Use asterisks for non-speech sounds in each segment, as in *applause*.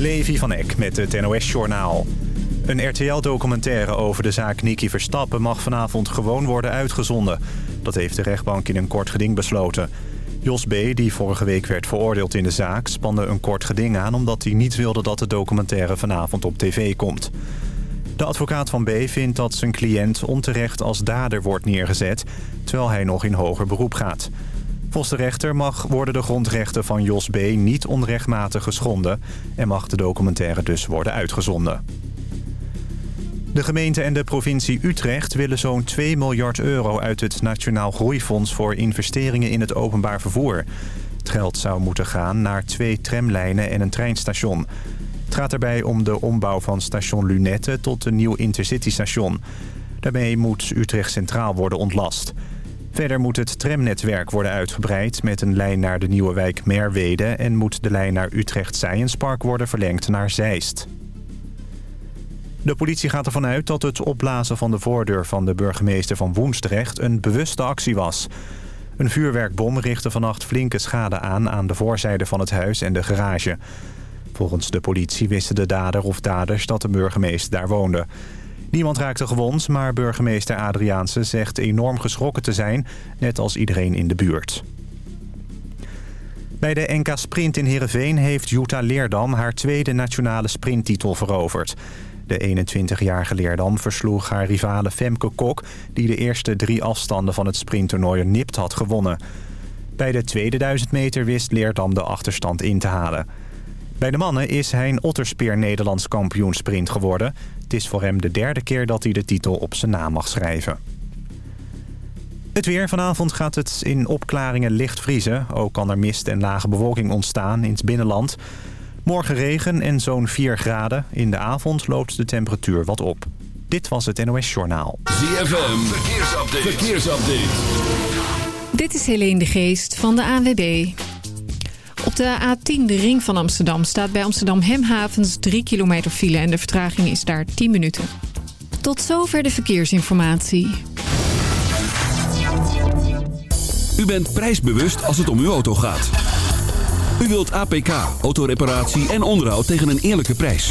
Levi van Eck met het NOS-journaal. Een RTL-documentaire over de zaak Nicky Verstappen mag vanavond gewoon worden uitgezonden. Dat heeft de rechtbank in een kort geding besloten. Jos B., die vorige week werd veroordeeld in de zaak, spande een kort geding aan... omdat hij niet wilde dat de documentaire vanavond op tv komt. De advocaat van B. vindt dat zijn cliënt onterecht als dader wordt neergezet... terwijl hij nog in hoger beroep gaat. Volgens de rechter mag worden de grondrechten van Jos B. niet onrechtmatig geschonden... en mag de documentaire dus worden uitgezonden. De gemeente en de provincie Utrecht willen zo'n 2 miljard euro uit het Nationaal Groeifonds voor investeringen in het openbaar vervoer. Het geld zou moeten gaan naar twee tramlijnen en een treinstation. Het gaat daarbij om de ombouw van station Lunette tot een nieuw intercitystation. Daarmee moet Utrecht Centraal worden ontlast. Verder moet het tramnetwerk worden uitgebreid met een lijn naar de nieuwe wijk Merwede... en moet de lijn naar Utrecht Science Park worden verlengd naar Zeist. De politie gaat ervan uit dat het opblazen van de voordeur van de burgemeester van Woensdrecht een bewuste actie was. Een vuurwerkbom richtte vannacht flinke schade aan aan de voorzijde van het huis en de garage. Volgens de politie wisten de dader of daders dat de burgemeester daar woonde. Niemand raakte gewond, maar burgemeester Adriaanse zegt enorm geschrokken te zijn, net als iedereen in de buurt. Bij de NK Sprint in Heerenveen heeft Jutta Leerdam haar tweede nationale sprinttitel veroverd. De 21-jarige Leerdam versloeg haar rivale Femke Kok... die de eerste drie afstanden van het sprinttoernooi nipt had gewonnen. Bij de tweede duizend meter wist Leerdam de achterstand in te halen. Bij de mannen is Hein Otterspeer Nederlands kampioen sprint geworden. Het is voor hem de derde keer dat hij de titel op zijn naam mag schrijven. Het weer. Vanavond gaat het in opklaringen licht vriezen. Ook kan er mist en lage bewolking ontstaan in het binnenland. Morgen regen en zo'n 4 graden. In de avond loopt de temperatuur wat op. Dit was het NOS Journaal. ZFM. Verkeersupdate. Verkeersupdate. Dit is Helene de Geest van de ANWB. Op de A10, de ring van Amsterdam, staat bij Amsterdam Hemhavens 3 kilometer file... en de vertraging is daar 10 minuten. Tot zover de verkeersinformatie. U bent prijsbewust als het om uw auto gaat. U wilt APK, autoreparatie en onderhoud tegen een eerlijke prijs.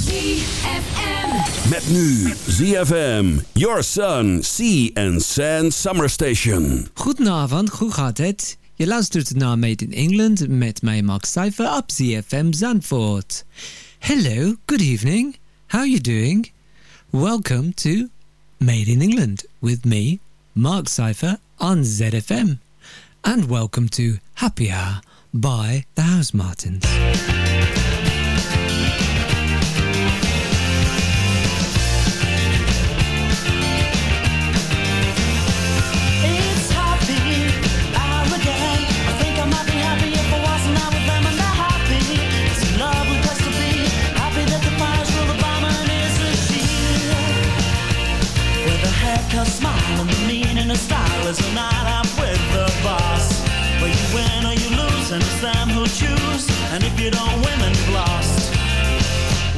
ZFM. Met nu ZFM, Your Sun, Sea and Sand Summer Station. Goedenavond, hoe gaat het? Je luistert naar Made in England met mij Max Cypher op ZFM Zandvoort. Hello, good evening. How are you doing? Welcome to Made in England with me, Mark Cypher on ZFM. And welcome to Happy Hour by the Housemartins.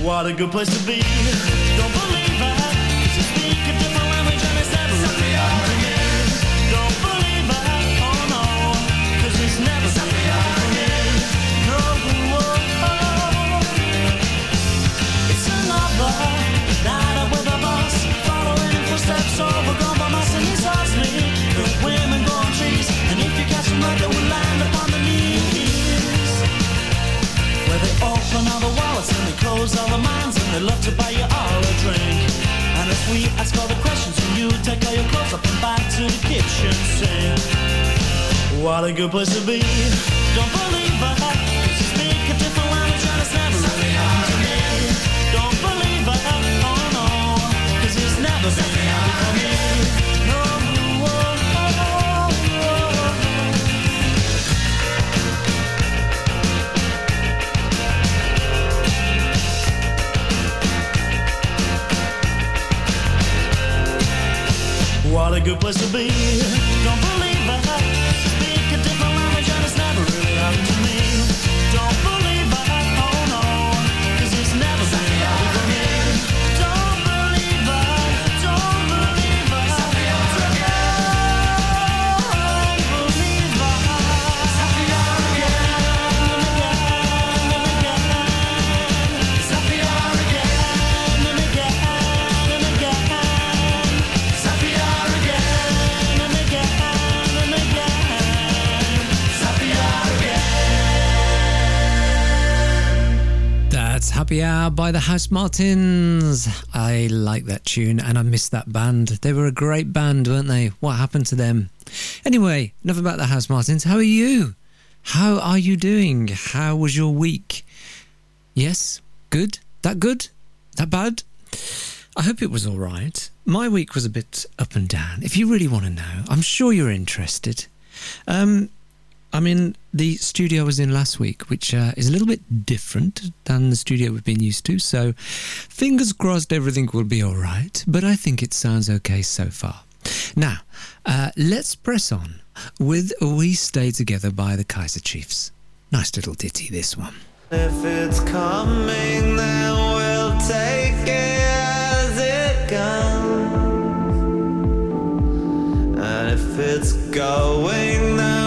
What a good place to be. Don't believe it. 'cause you speak a different language and it's never really Open all the minds and they love to buy you all a drink. And as we ask all the questions and you take all your clothes up and back to the kitchen sink. What a good place to be. Don't believe I Cause you speak a different language and it's never really happened to me. Don't believe I oh no. Cause it's never been happened for me. A good place to be. Happy Hour by the Housemartins. I like that tune and I miss that band. They were a great band, weren't they? What happened to them? Anyway, enough about the Housemartins. How are you? How are you doing? How was your week? Yes? Good? That good? That bad? I hope it was all right. My week was a bit up and down. If you really want to know, I'm sure you're interested. Um, I'm in the studio I was in last week, which uh, is a little bit different than the studio we've been used to. So, fingers crossed everything will be all right. But I think it sounds okay so far. Now, uh, let's press on with We Stay Together by the Kaiser Chiefs. Nice little ditty, this one. If it's coming, then we'll take it as it comes. And if it's going, then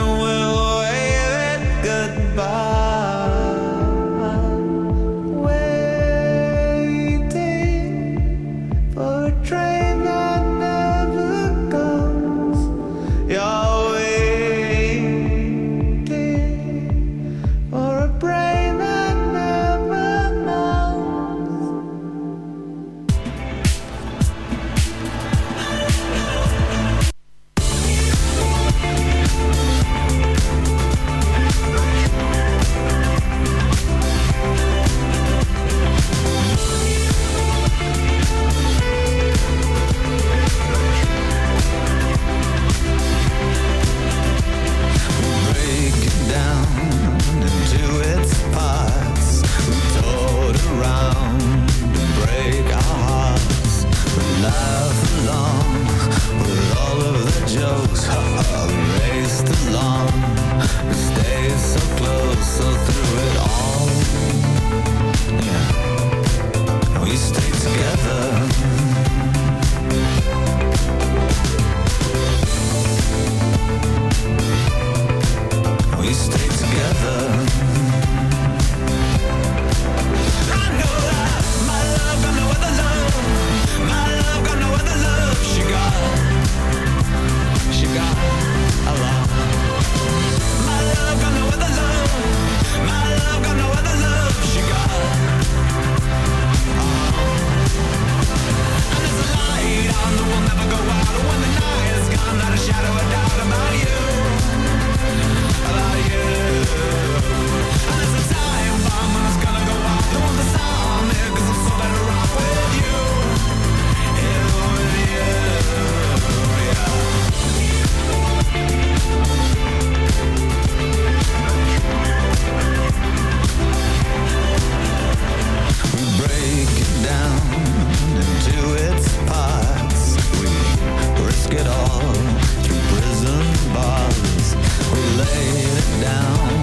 down,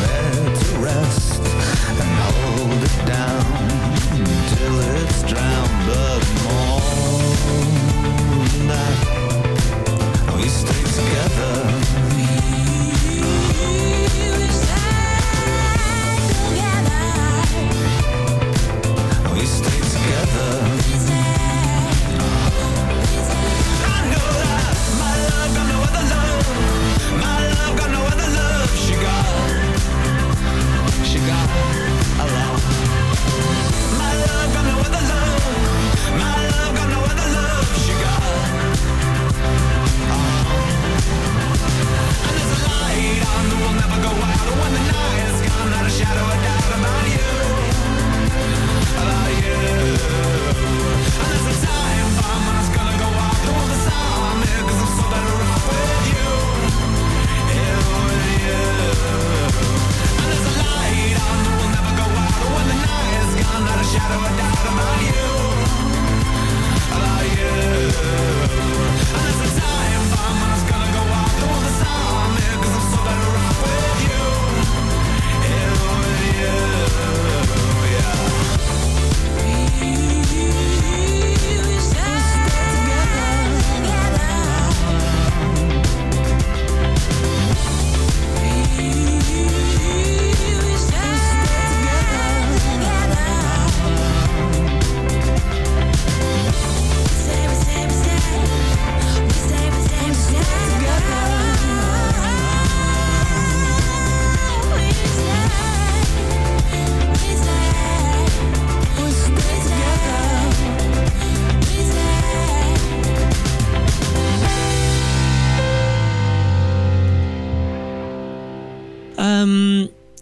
there to rest and hold it down.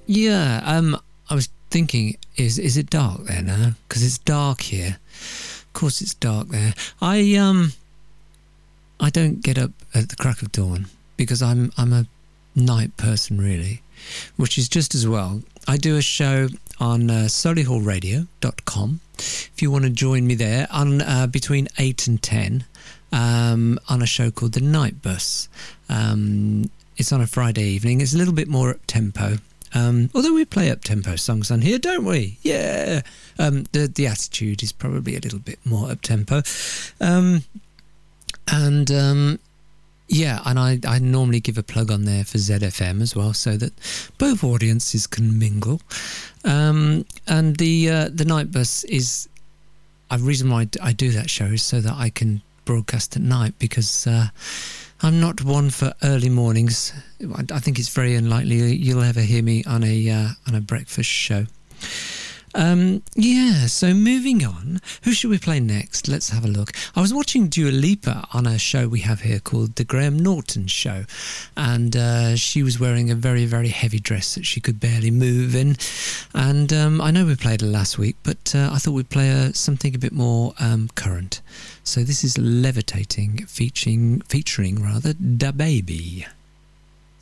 Yeah, um, I was thinking, is is it dark there now? Because it's dark here. Of course, it's dark there. I um, I don't get up at the crack of dawn because I'm I'm a night person really, which is just as well. I do a show on uh, solihullradio.com. If you want to join me there on uh, between eight and ten, um, on a show called the Night Bus. Um, it's on a Friday evening. It's a little bit more up tempo. Um, although we play up tempo songs on here, don't we? Yeah. Um, the the attitude is probably a little bit more up tempo. Um, and um, yeah, and I, I normally give a plug on there for ZFM as well, so that both audiences can mingle. Um, and the uh, the night bus is a reason why I do that show is so that I can broadcast at night because uh, I'm not one for early mornings. I, think it's very unlikely you'll ever hear me on a uh, on a breakfast show. Um, yeah, so moving on, who should we play next? Let's have a look. I was watching Dua Lipa on a show we have here called The Graham Norton Show, and uh, she was wearing a very, very heavy dress that she could barely move in. And um, I know we played her last week, but uh, I thought we'd play something a bit more um, current. So this is Levitating, featuring, featuring rather, DaBaby.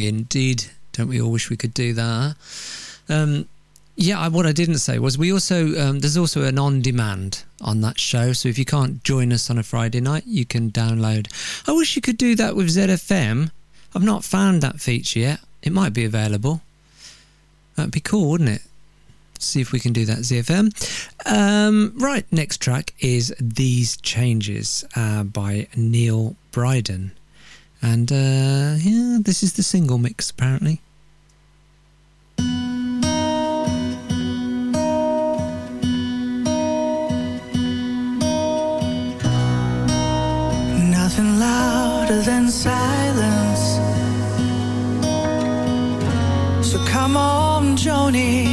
Indeed. Don't we all wish we could do that? Um, Yeah, what I didn't say was we also um, there's also an on demand on that show. So if you can't join us on a Friday night, you can download. I wish you could do that with ZFM. I've not found that feature yet. It might be available. That'd be cool, wouldn't it? See if we can do that, ZFM. Um, right, next track is These Changes uh, by Neil Bryden. And uh, yeah, this is the single mix, apparently. Nothing louder than silence. So come on, Joni,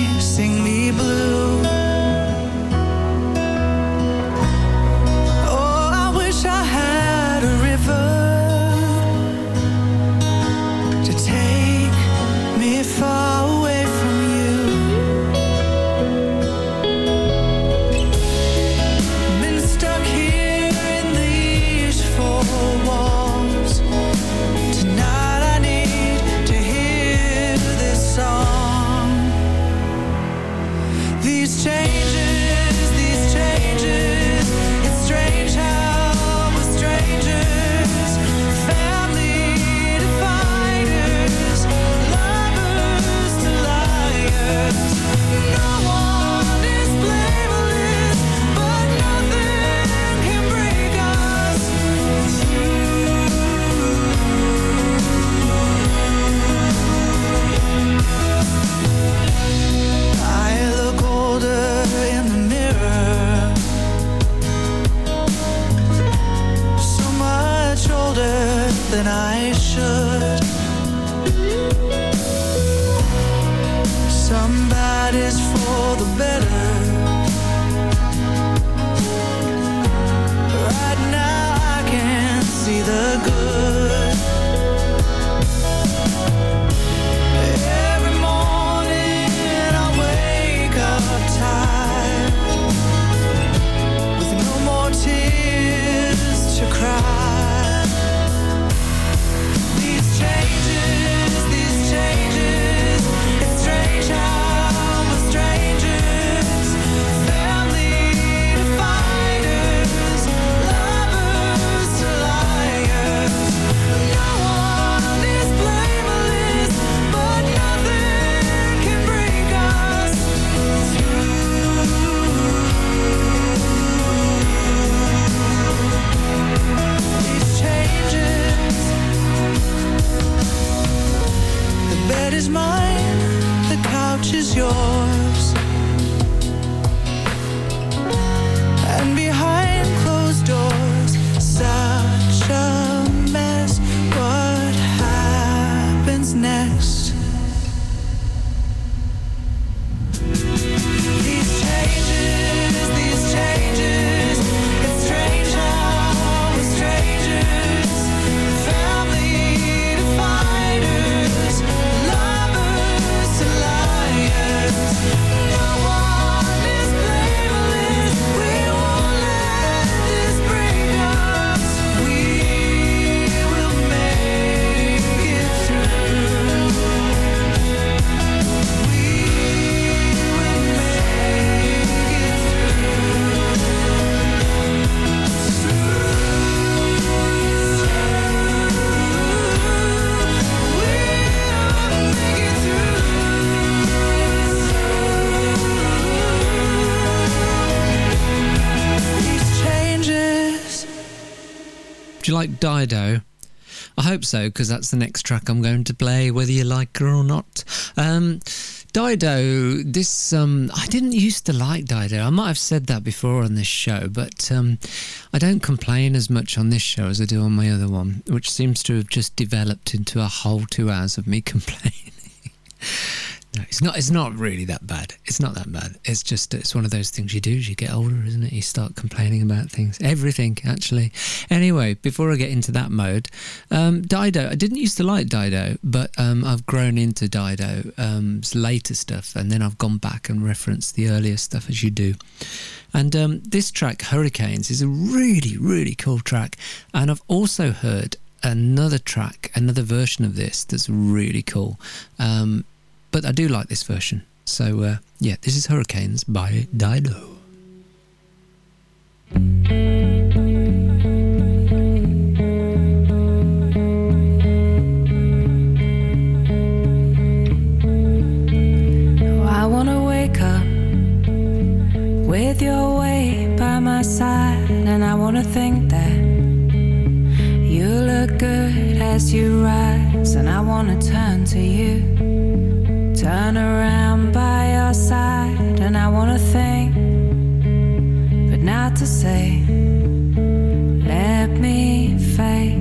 Dido? I hope so, because that's the next track I'm going to play, whether you like her or not. Um, Dido, this um, I didn't used to like Dido. I might have said that before on this show, but um, I don't complain as much on this show as I do on my other one, which seems to have just developed into a whole two hours of me *laughs* complaining. No, it's not. It's not really that bad. It's not that bad. It's just it's one of those things you do as you get older, isn't it? You start complaining about things, everything actually. Anyway, before I get into that mode, um, Dido. I didn't used to like Dido, but um, I've grown into Dido's um, later stuff, and then I've gone back and referenced the earlier stuff as you do. And um, this track, Hurricanes, is a really, really cool track. And I've also heard another track, another version of this that's really cool. Um, but I do like this version. So, uh, yeah, this is Hurricanes by Dido. Oh, I wanna wake up with your weight by my side, and I wanna think that you look good as you rise, and I wanna turn to you, turn around by your side, and I wanna think, but not to say, let me face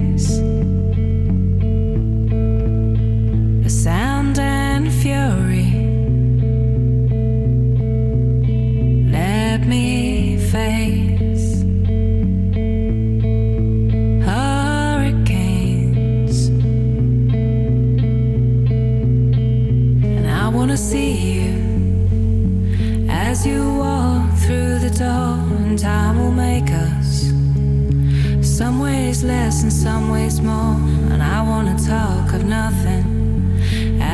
you walk through the door, and time will make us some ways less and some ways more. And I wanna talk of nothing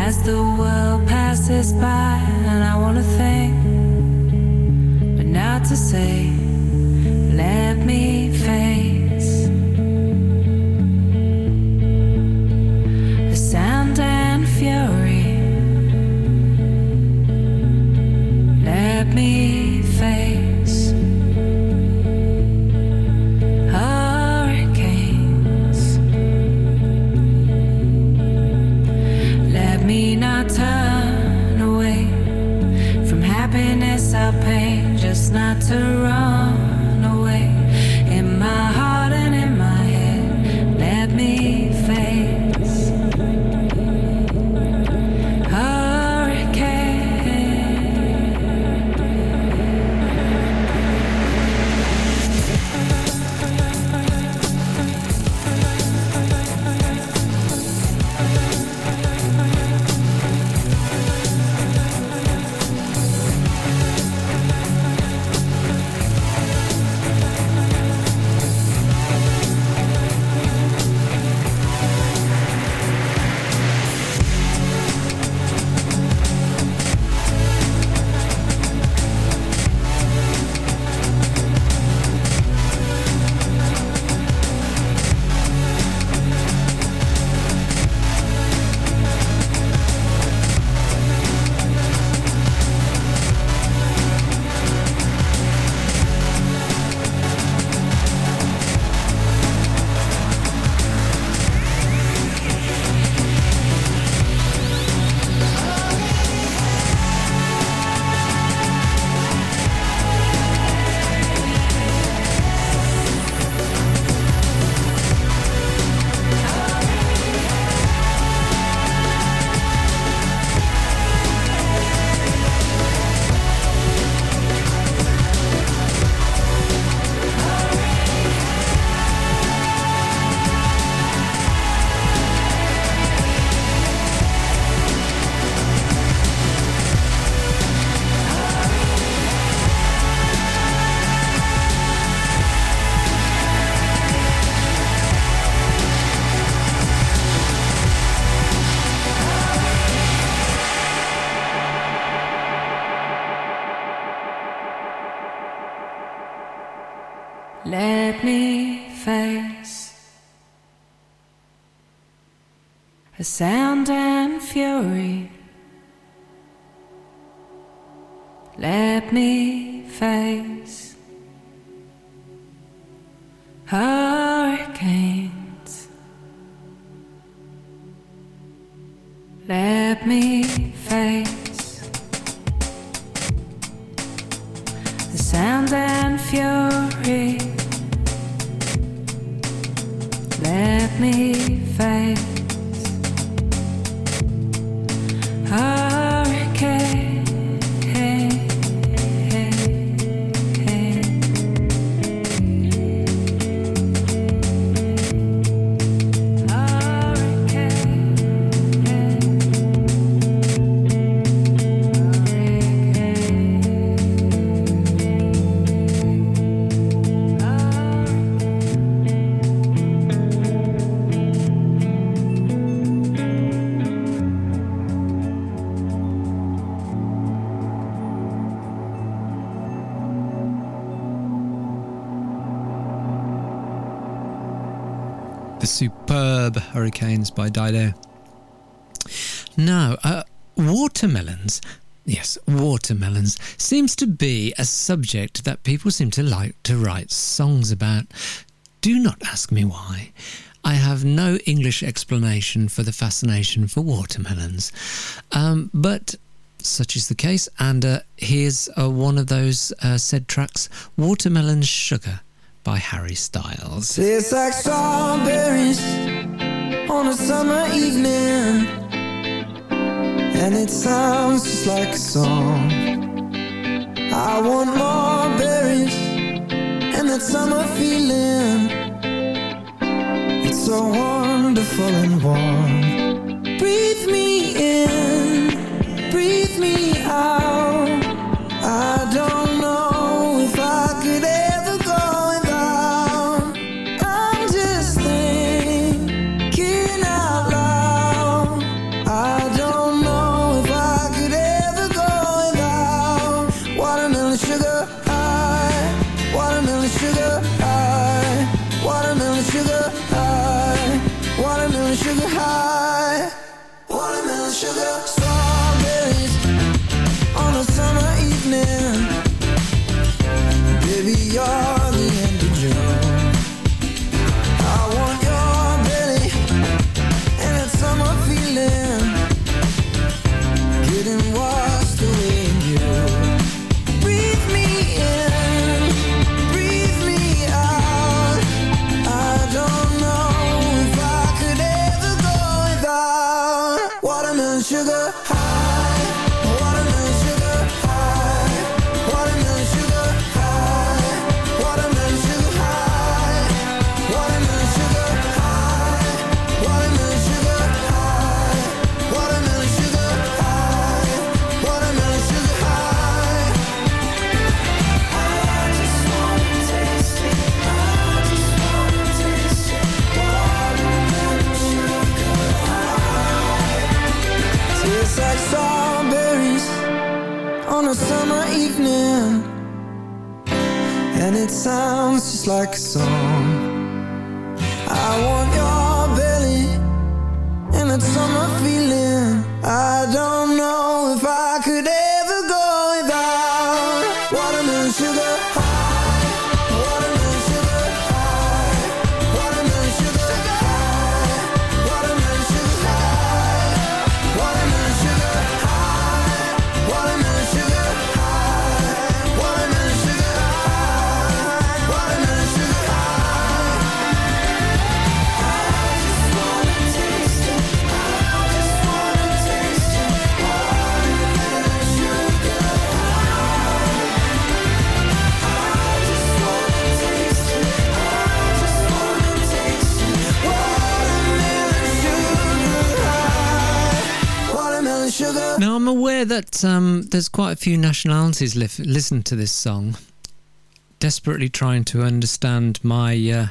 as the world passes by, and I wanna think but not to say, let me a the superb Hurricanes by Dido. Now, uh, watermelons. Yes, watermelons seems to be a subject that people seem to like to write songs about. Do not ask me why. I have no English explanation for the fascination for watermelons. Um, but such is the case, and uh, here's uh, one of those uh, said tracks Watermelon Sugar by Harry Styles. Tastes like strawberries on a summer evening, and it sounds just like a song. I want more berries and that summer feeling. It's so wonderful and warm. Breathe me in, breathe me out. I don't um, there's quite a few nationalities li- listen to this song, desperately trying to understand my uh,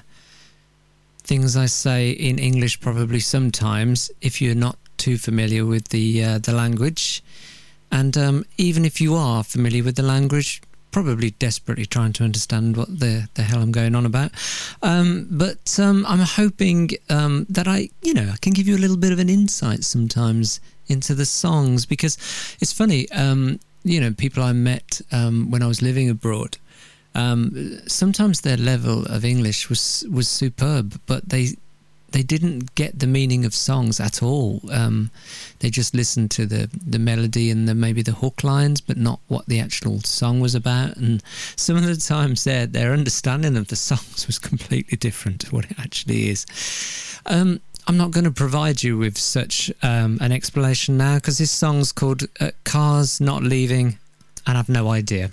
things I say in English, probably sometimes, if you're not too familiar with the, uh, the language. And um, even if you are familiar with the language, probably desperately trying to understand what the, the hell I'm going on about. Um, but um, I'm hoping um, that I, you know, I can give you a little bit of an insight sometimes into the songs because it's funny, um, you know, people I met um, when I was living abroad. Um, sometimes their level of English was was superb, but they they didn't get the meaning of songs at all. Um, they just listened to the the melody and the, maybe the hook lines, but not what the actual song was about. And some of the times, their their understanding of the songs was completely different to what it actually is. Um, I'm not going to provide you with such um, an explanation now because this song's called uh, "Cars Not Leaving," and I've no idea.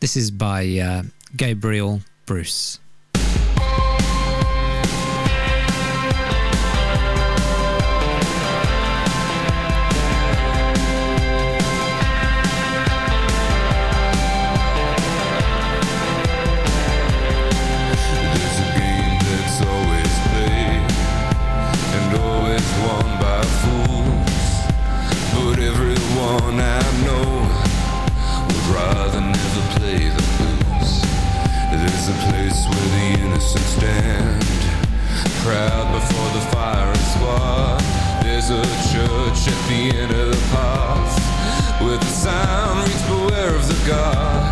This is by uh, Gabriel Bruce. and stand proud before the fire and squad. There's a church at the end of the path with the sign reads beware of the God.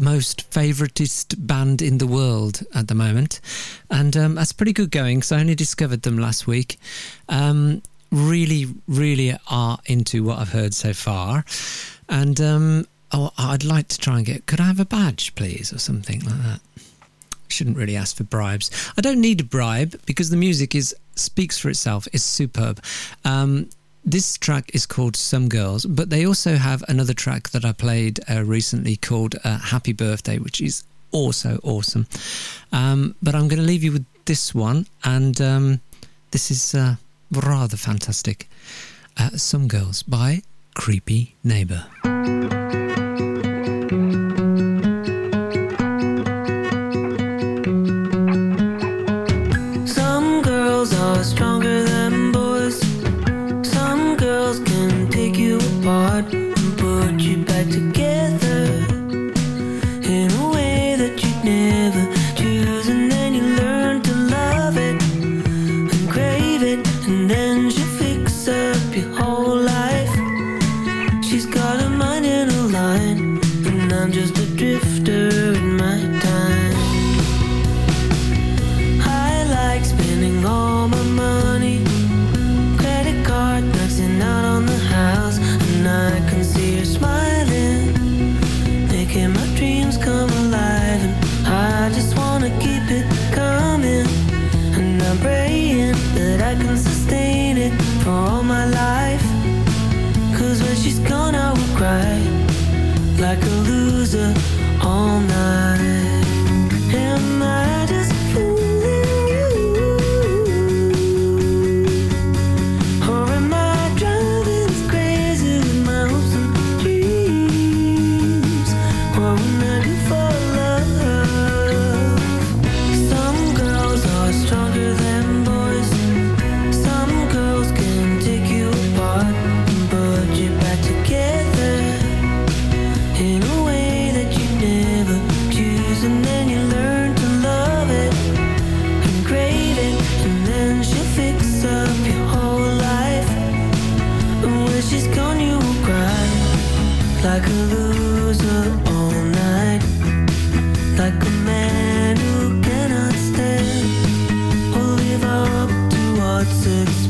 most favouritest band in the world at the moment. And um, that's pretty good going because I only discovered them last week. Um, really, really are into what I've heard so far. And um, oh, I'd like to try and get, could I have a badge, please, or something like that? Shouldn't really ask for bribes. I don't need a bribe because the music is speaks for itself. is superb. Um, this track is called Some Girls, but they also have another track that I played uh, recently called uh, Happy Birthday, which is also awesome. Um, but I'm going to leave you with this one, and um, this is uh, rather fantastic. Uh, Some Girls by Creepy Neighbor. six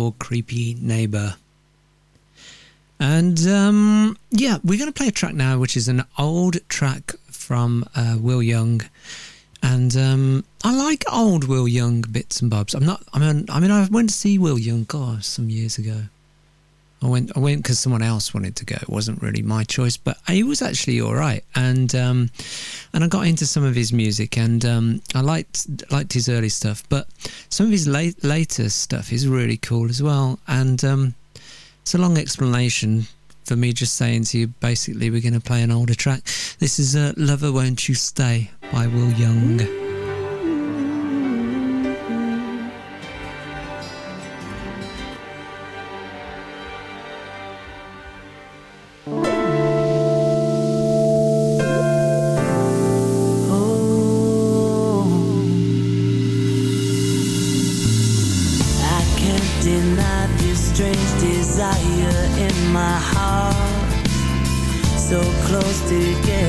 for Creepy Neighbor. And um, yeah, we're going to play a track now, which is an old track from uh, Will Young. And um, I like old Will Young bits and bobs. I'm not. I mean, I mean, I went to see Will Young, gosh, some years ago. I went. I went because someone else wanted to go. It wasn't really my choice, but he was actually all right. And um, and I got into some of his music, and um, I liked liked his early stuff, but some of his late, later stuff is really cool as well. And um, it's a long explanation for me just saying to you, basically, we're going to play an older track. This is uh, "Lover, Won't You Stay" by Will Young. to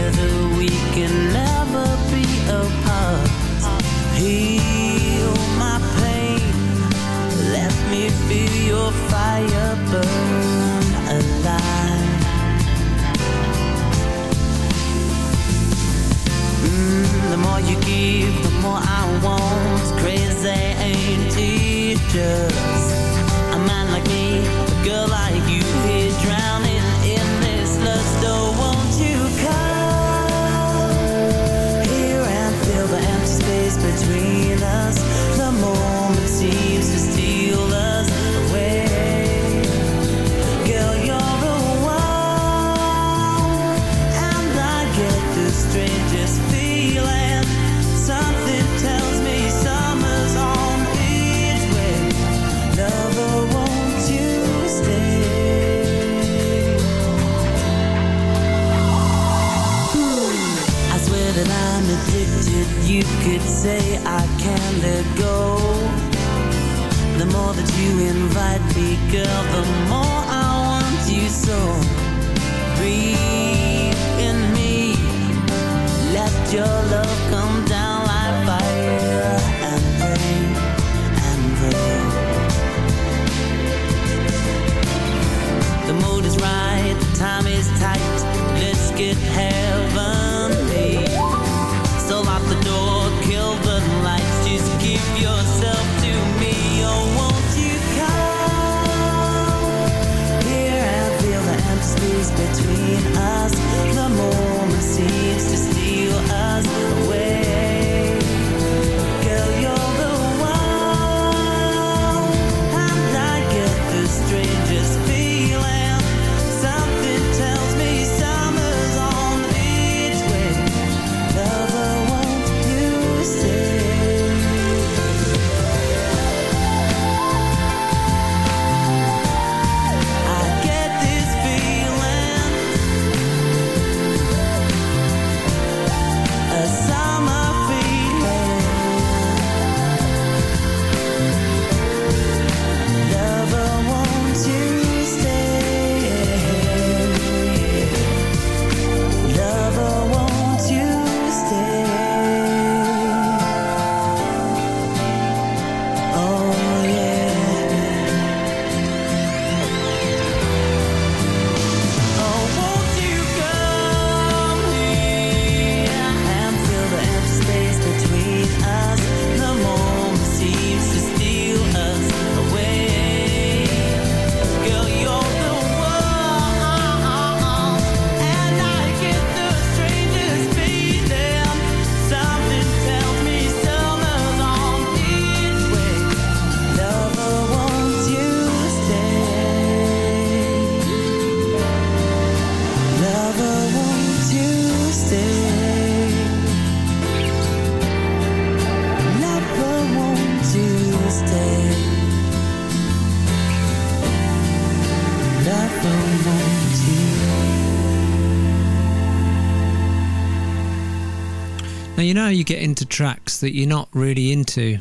Now, you know, you get into tracks that you're not really into.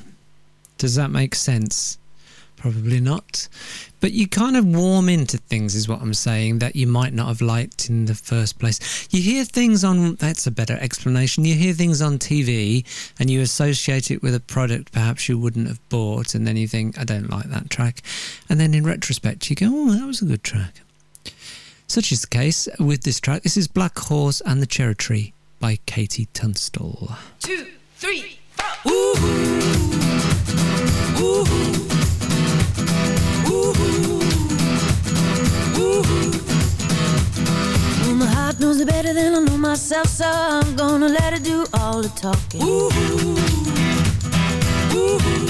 Does that make sense? Probably not. But you kind of warm into things, is what I'm saying, that you might not have liked in the first place. You hear things on, that's a better explanation. You hear things on TV and you associate it with a product perhaps you wouldn't have bought, and then you think, I don't like that track. And then in retrospect, you go, oh, that was a good track. Such is the case with this track. This is Black Horse and the Cherry Tree by KT Tunstall. Two, three, four. Ooh. Ooh. Well, my heart knows it better than I know myself, so I'm gonna let it do all the talking. I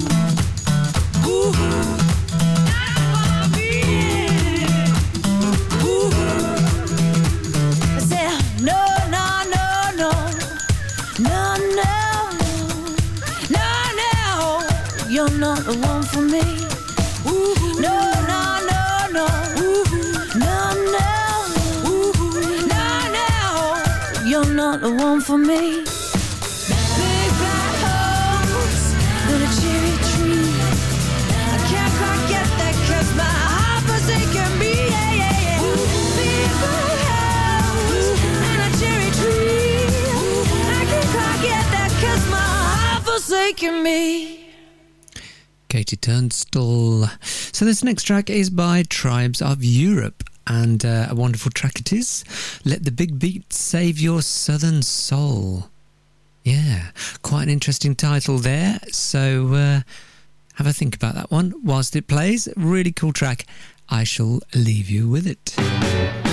For me. Forsaken me. KT Tunstall. So this next track is by Tribes of Europe. And uh, a wonderful track it is. Let the big beat save your southern soul. Yeah, quite an interesting title there. So uh, have a think about that one whilst it plays. Really cool track. I shall leave you with it.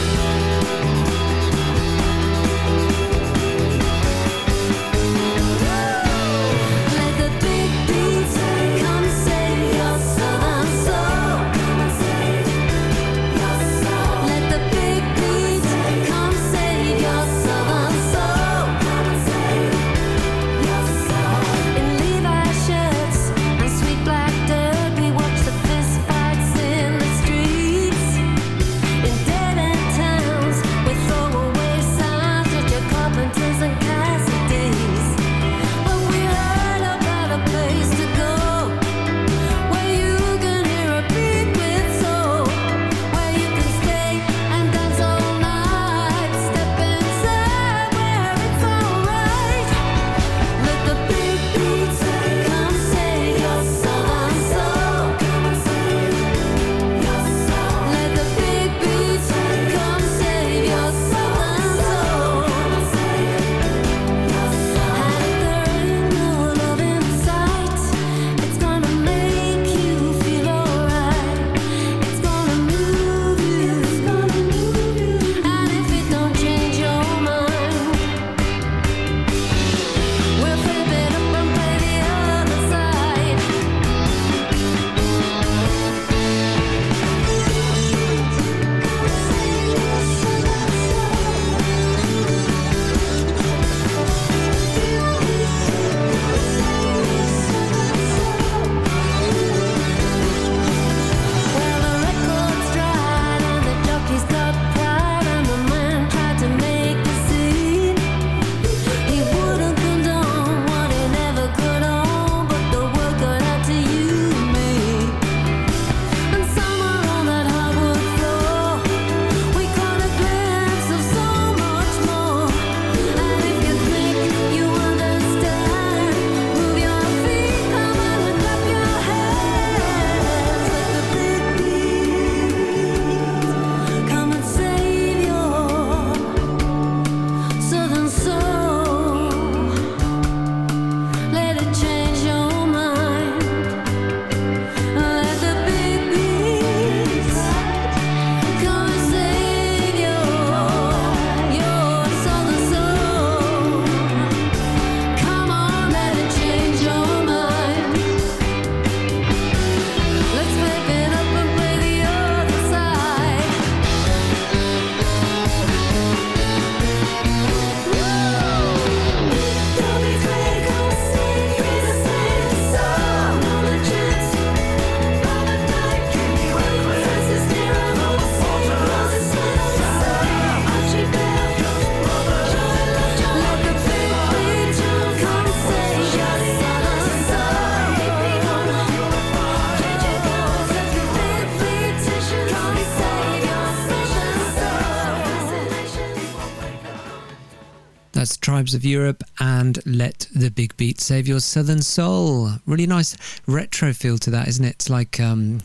tribes of Europe and let the big beat save your southern soul. Really nice retro feel to that, isn't it? Like um,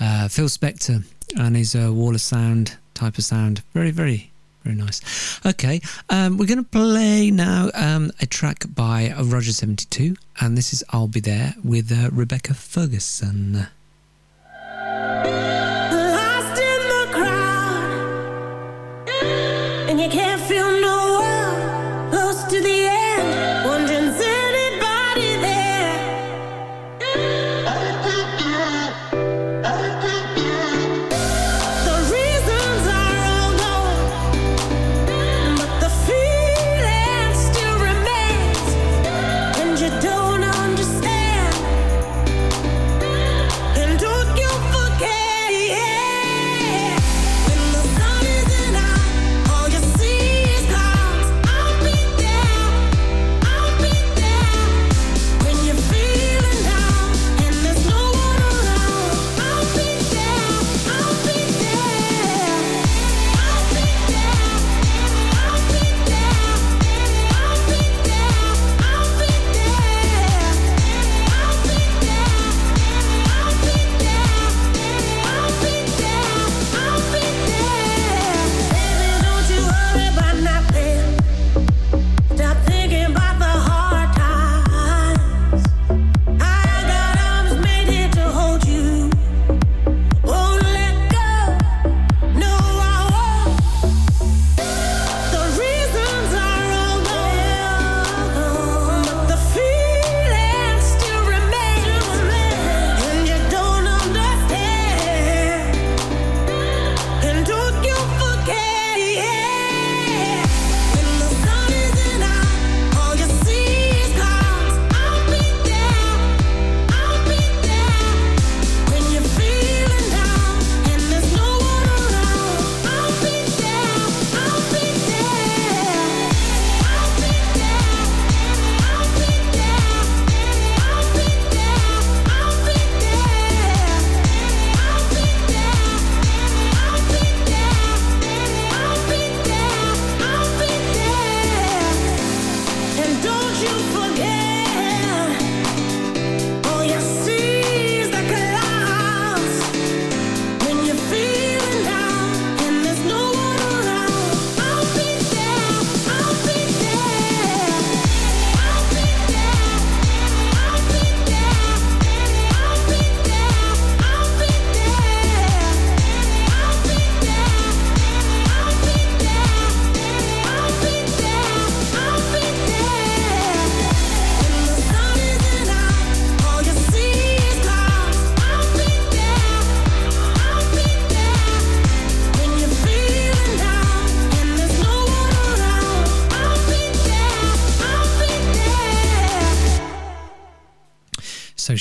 uh, Phil Spector and his uh, wall of sound type of sound. Very, very very nice. Okay, um, we're going to play now um, a track by Roger72, and this is I'll Be There with uh, Rebecca Ferguson.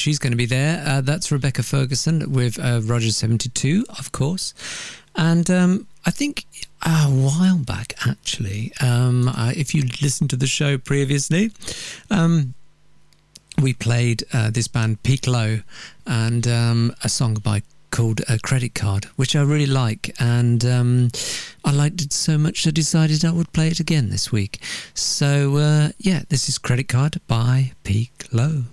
she's going to be there. Uh, that's Rebecca Ferguson with uh, Rogers 72, of course. And um, I think a while back, actually, um, uh, if you listened to the show previously, um, we played uh, this band Peak Low and um, a song by called a credit card, which I really like, and um, I liked it so much I decided I would play it again this week. So uh, yeah, this is credit card by Peak Low.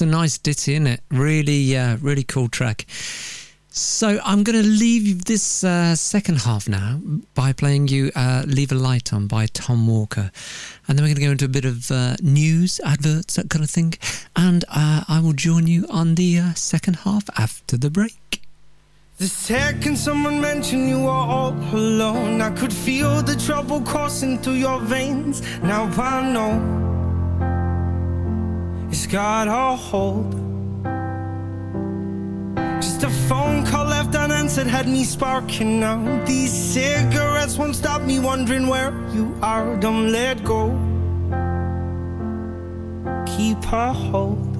It's a nice ditty, isn't it? Really, uh, really cool track. So I'm going to leave this uh, second half now by playing you uh, "Leave a Light On" by Tom Walker, and then we're going to go into a bit of uh, news, adverts, that kind of thing, and uh, I will join you on the uh, second half after the break. The second someone mentioned you were all alone, I could feel the trouble coursing through your veins. Now I know it's got a hold. Just a phone call left unanswered had me sparking now. These cigarettes won't stop me wondering where you are. Don't let go. Keep a hold.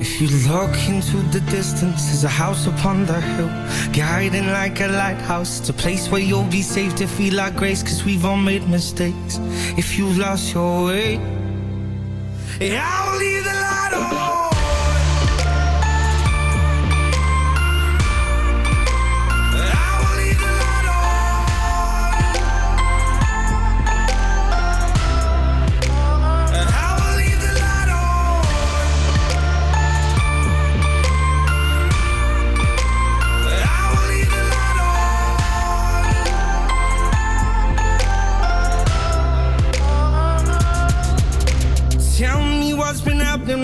If you look into the distance, there's a house upon the hill, guiding like a lighthouse. It's a place where you'll be safe to feel like grace, cause we've all made mistakes. If you lost your way, I'll leave the light on.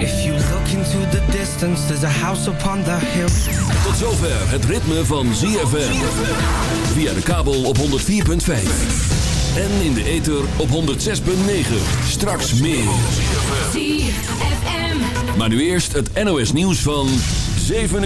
If you look into the distance, there's a house upon the hill. Tot zover het ritme van ZFM. Via de kabel op 104.5. En in de ether op 106.9. Straks meer. Maar nu eerst het NOS nieuws van 7 uur.